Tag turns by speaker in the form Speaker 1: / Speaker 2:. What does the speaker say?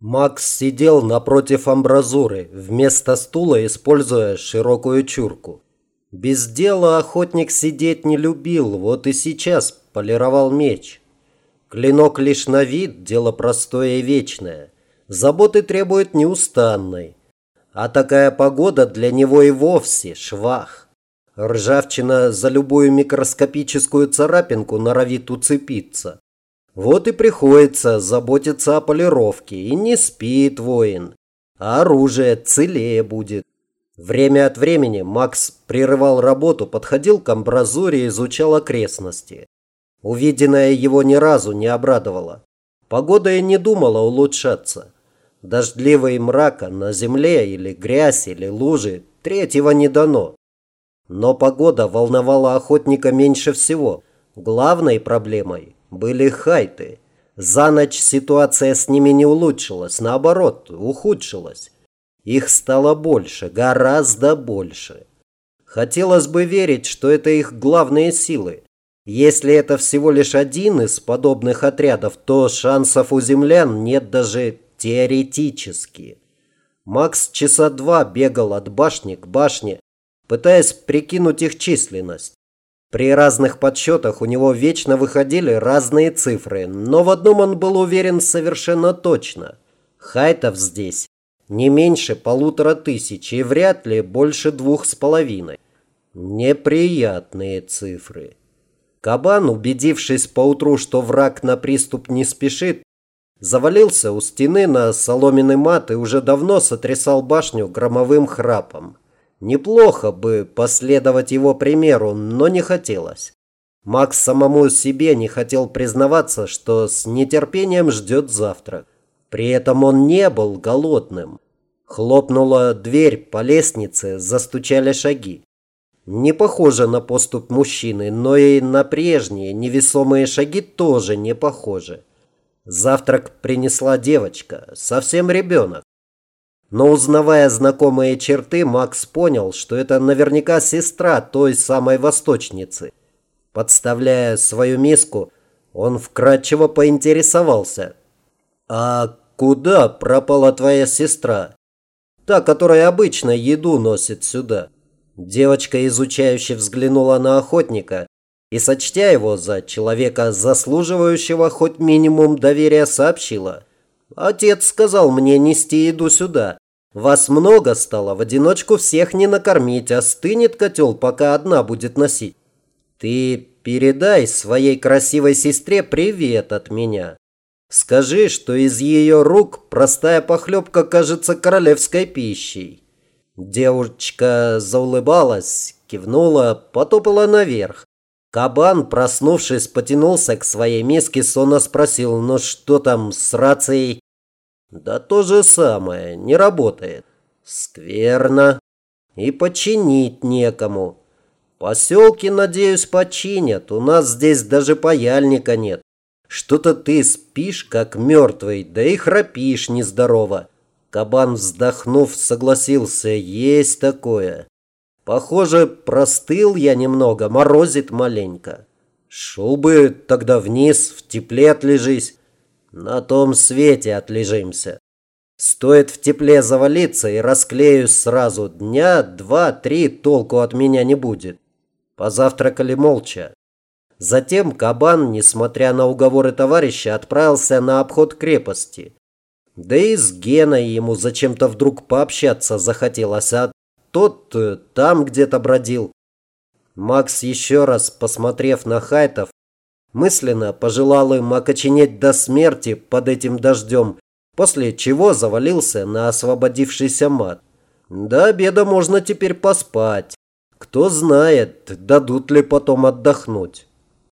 Speaker 1: Макс сидел напротив амбразуры, вместо стула используя широкую чурку. Без дела охотник сидеть не любил, вот и сейчас полировал меч. Клинок лишь на вид – дело простое и вечное. Заботы требует неустанной. А такая погода для него и вовсе швах. Ржавчина за любую микроскопическую царапинку норовит уцепиться. Вот и приходится заботиться о полировке. И не спит воин. А оружие целее будет. Время от времени Макс прерывал работу, подходил к амбразуре и изучал окрестности. Увиденное его ни разу не обрадовало. Погода и не думала улучшаться. Дождливый мрака на земле или грязь, или лужи, третьего не дано. Но погода волновала охотника меньше всего. Главной проблемой были хайты. За ночь ситуация с ними не улучшилась, наоборот, ухудшилась. Их стало больше, гораздо больше. Хотелось бы верить, что это их главные силы. Если это всего лишь один из подобных отрядов, то шансов у землян нет даже теоретически. Макс часа два бегал от башни к башне, пытаясь прикинуть их численность. При разных подсчетах у него вечно выходили разные цифры, но в одном он был уверен совершенно точно. Хайтов здесь не меньше полутора тысяч и вряд ли больше двух с половиной. Неприятные цифры. Кабан, убедившись поутру, что враг на приступ не спешит, завалился у стены на соломенный мат и уже давно сотрясал башню громовым храпом. Неплохо бы последовать его примеру, но не хотелось. Макс самому себе не хотел признаваться, что с нетерпением ждет завтрак. При этом он не был голодным. Хлопнула дверь по лестнице, застучали шаги. Не похоже на поступ мужчины, но и на прежние невесомые шаги тоже не похожи. Завтрак принесла девочка, совсем ребенок. Но узнавая знакомые черты, Макс понял, что это наверняка сестра той самой восточницы. Подставляя свою миску, он вкратчиво поинтересовался. «А куда пропала твоя сестра? Та, которая обычно еду носит сюда». Девочка, изучающе взглянула на охотника и, сочтя его за человека, заслуживающего хоть минимум доверия, сообщила. Отец сказал мне нести еду сюда. Вас много стало, в одиночку всех не накормить, а стынет котел, пока одна будет носить. Ты передай своей красивой сестре привет от меня. Скажи, что из ее рук простая похлебка кажется королевской пищей. Девочка заулыбалась, кивнула, потопала наверх. Кабан, проснувшись, потянулся к своей миске, сонно спросил, ну что там с рацией? Да то же самое, не работает. Скверно. И починить некому. Поселки, надеюсь, починят. У нас здесь даже паяльника нет. Что-то ты спишь, как мертвый, да и храпишь нездорово. Кабан, вздохнув, согласился. Есть такое. Похоже, простыл я немного, морозит маленько. Шел бы тогда вниз, в тепле отлежись. На том свете отлежимся. Стоит в тепле завалиться и расклеюсь сразу. Дня два-три толку от меня не будет. Позавтракали молча. Затем кабан, несмотря на уговоры товарища, отправился на обход крепости. Да и с Геной ему зачем-то вдруг пообщаться захотелось, а тот э, там где-то бродил. Макс еще раз, посмотрев на хайтов, мысленно пожелал им окоченеть до смерти под этим дождем, после чего завалился на освободившийся мат. До обеда можно теперь поспать. Кто знает, дадут ли потом отдохнуть.